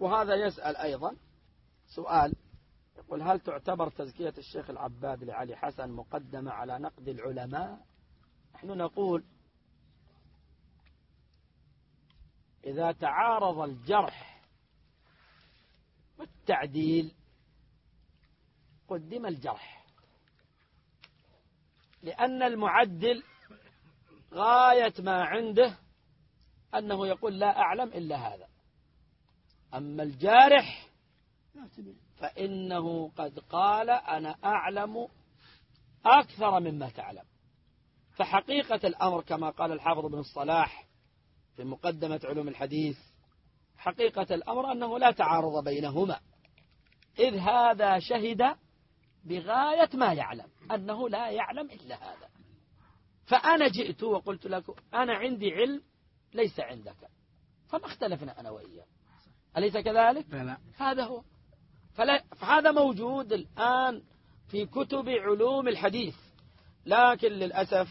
وهذا يسأل أيضا سؤال يقول هل تعتبر تزكية الشيخ العباد لعلي حسن مقدمة على نقد العلماء؟ نحن نقول إذا تعارض الجرح والتعديل قدم الجرح لأن المعدل غاية ما عنده أنه يقول لا أعلم إلا هذا. أما الجارح فإنه قد قال أنا أعلم أكثر مما تعلم. فحقيقة الأمر كما قال الحافظ بن الصلاح في مقدمة علوم الحديث حقيقة الأمر أنه لا تعارض بينهما. إذ هذا شهد بغاية ما يعلم أنه لا يعلم إلا هذا. فأنا جئت وقلت لك أنا عندي علم ليس عندك. فما اختلفنا أنا وإياه أليس كذلك؟ لا هذا هو. فلا فهذا موجود الآن في كتب علوم الحديث. لكن للأسف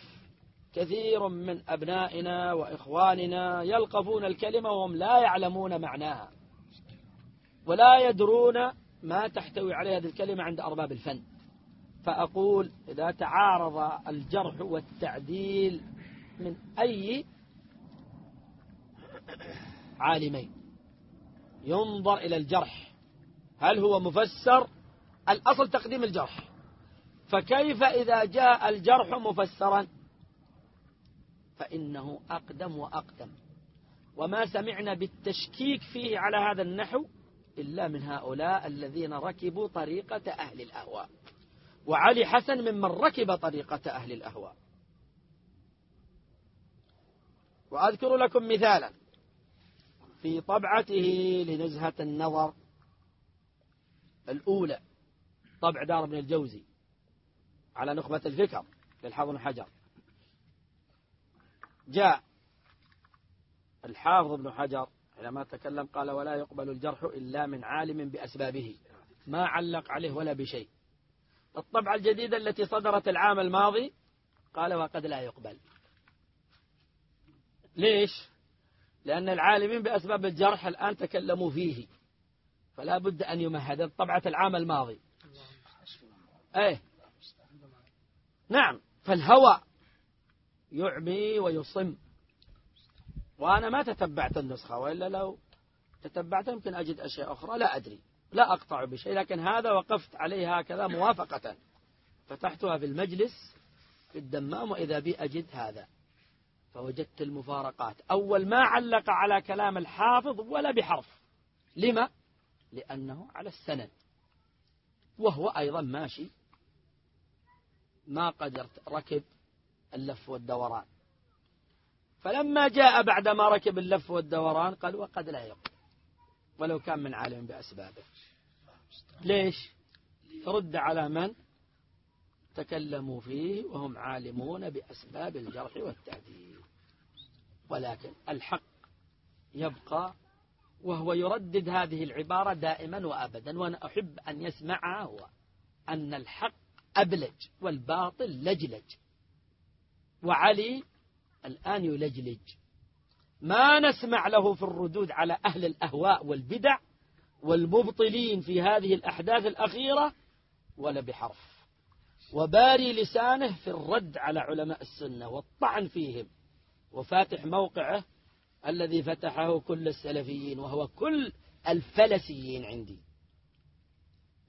كثير من أبنائنا وإخواننا يلقفون الكلمة وهم لا يعلمون معناها. ولا يدرون ما تحتوي عليه هذه الكلمة عند أرباب الفن. فأقول إذا تعارض الجرح والتعديل من أي عالمين. ينظر إلى الجرح. هل هو مفسر؟ الأصل تقديم الجرح. فكيف إذا جاء الجرح مفسرا؟ فإنه أقدم وأقدم. وما سمعنا بالتشكيك فيه على هذا النحو إلا من هؤلاء الذين ركبوا طريقة أهل الأهواء. وعلي حسن ممن ركب طريقة أهل الأهواء. وأذكر لكم مثالا. في طبعته لنزهة النظر الأولى طبع دار ابن الجوزي على نخبة الفكر للحافظ حجر. جاء الحافظ ابن حجر حينما تكلم قال ولا يقبل الجرح إلا من عالم بأسبابه ما علق عليه ولا بشيء. الطبعة الجديدة التي صدرت العام الماضي قال وقد لا يقبل. ليش؟ لأن العالمين بأسباب الجرح الآن تكلموا فيه. فلا بد أن يمهد. طبعة العام الماضي. إيه. نعم. فالهوى يعمي ويصم. وأنا ما تتبعت النسخة وإلا لو تتبعت يمكن أجد أشياء أخرى. لا أدري. لا أقطع بشيء. لكن هذا وقفت عليه هكذا موافقة. فتحتها في المجلس في الدمام وإذا بي أجد هذا. فوجدت المفارقات. أول ما علق على كلام الحافظ ولا بحرف. لما؟ لأنه على السند. وهو أيضا ماشي. ما قد ركب اللف والدوران. فلما جاء بعدما ركب اللف والدوران قال وقد لا يقول ولو كان من عالم بأسبابه. ليش؟ رد على من؟ تكلموا فيه وهم عالمون بأسباب الجرح والتعديل ولكن الحق يبقى وهو يردد هذه العبارة دائما وأبدا وأنا أحب أن يسمعها هو أن الحق أبلج والباطل لجلج. وعلي الآن يلجلج. ما نسمع له في الردود على أهل الأهواء والبدع والمبطلين في هذه الأحداث الأخيرة ولا بحرف. وباري لسانه في الرد على علماء السنة والطعن فيهم. وفاتح موقعه الذي فتحه كل السلفيين وهو كل الفلسيين عندي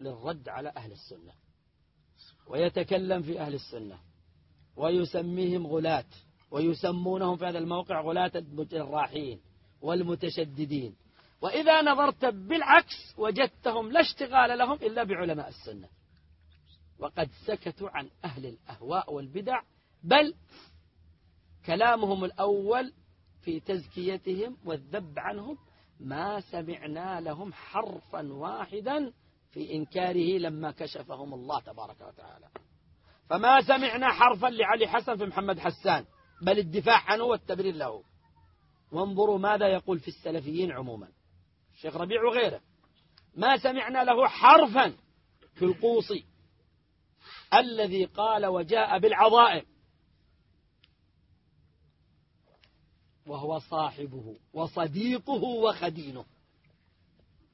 للرد على أهل السنة. ويتكلم في أهل السنة ويسميهم غلاة ويسمونهم في هذا الموقع غلاة الراحين والمتشددين. وإذا نظرت بالعكس وجدتهم لا اشتغال لهم إلا بعلماء السنة. وقد سكتوا عن أهل الأهواء والبدع بل كلامهم الأول في تزكيتهم والذب عنهم ما سمعنا لهم حرفا واحدا في إنكاره لما كشفهم الله تبارك وتعالى. فما سمعنا حرفا لعلي حسن في محمد حسان بل الدفاع عنه والتبرير له. وانظروا ماذا يقول في السلفيين عموما. الشيخ ربيع وغيره. ما سمعنا له حرفا في القوصي الذي قال وجاء بالعظائم. وهو صاحبه وصديقه وخدينه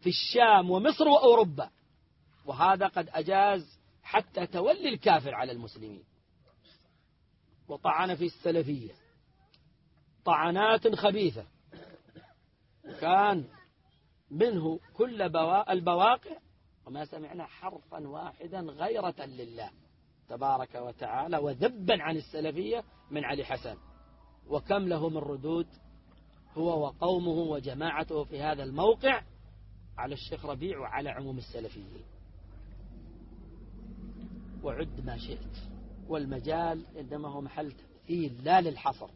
في الشام ومصر وأوروبا. وهذا قد أجاز حتى تولي الكافر على المسلمين. وطعن في السلفية. طعنات خبيثة. كان منه كل البواقع. وما سمعنا حرفا واحدا غيرة لله. تبارك وتعالى وذبا عن السلفية من علي حسن. وكم له من ردود هو وقومه وجماعته في هذا الموقع على الشيخ ربيع وعلى عموم السلفيين. وعد ما شئت والمجال إنما هو محل تمثيل لا للحصر.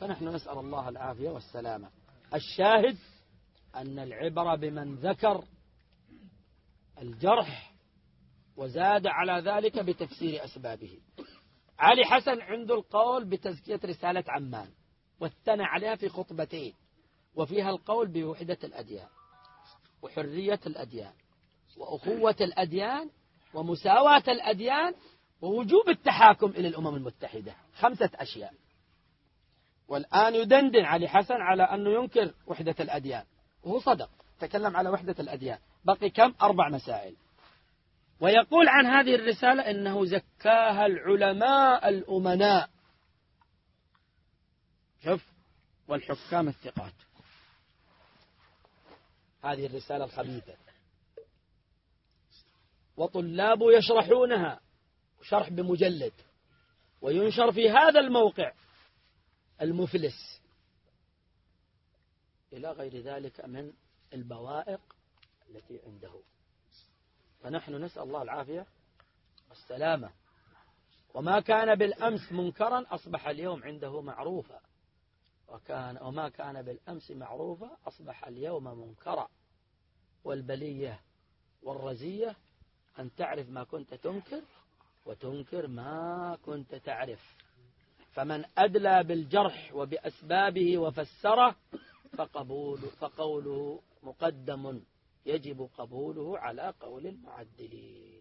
فنحن نسأل الله العافية والسلامة. الشاهد أن العبرة بمن ذكر الجرح وزاد على ذلك بتفسير أسبابه. علي حسن عنده القول بتزكية رسالة عمان واثنى عليها في خطبتين وفيها القول بوحدة الأديان وحرية الأديان وأخوة الأديان ومساواة الأديان ووجوب التحاكم إلى الأمم المتحدة. خمسة أشياء. والآن يدندن علي حسن على أنه ينكر وحدة الأديان. وهو صدق. تكلم على وحدة الأديان. بقي كم؟ أربع مسائل. ويقول عن هذه الرسالة إنه زكاها العلماء الأمناء. شوف والحكام الثقات. هذه الرسالة الخبيثة. وطلاب يشرحونها شرح بمجلد. وينشر في هذا الموقع المفلس. إلى غير ذلك من البوائق التي عنده. فنحن نسأل الله العافية والسلامة. وما كان بالأمس منكرا أصبح اليوم عنده معروفا. وكان وما كان بالأمس معروفا أصبح اليوم منكرا. والبلية والرزية أن تعرف ما كنت تنكر وتنكر ما كنت تعرف. فمن أدلى بالجرح وبأسبابه وفسره فقبول فقوله مقدم. يجب قبوله على قول المعدلين.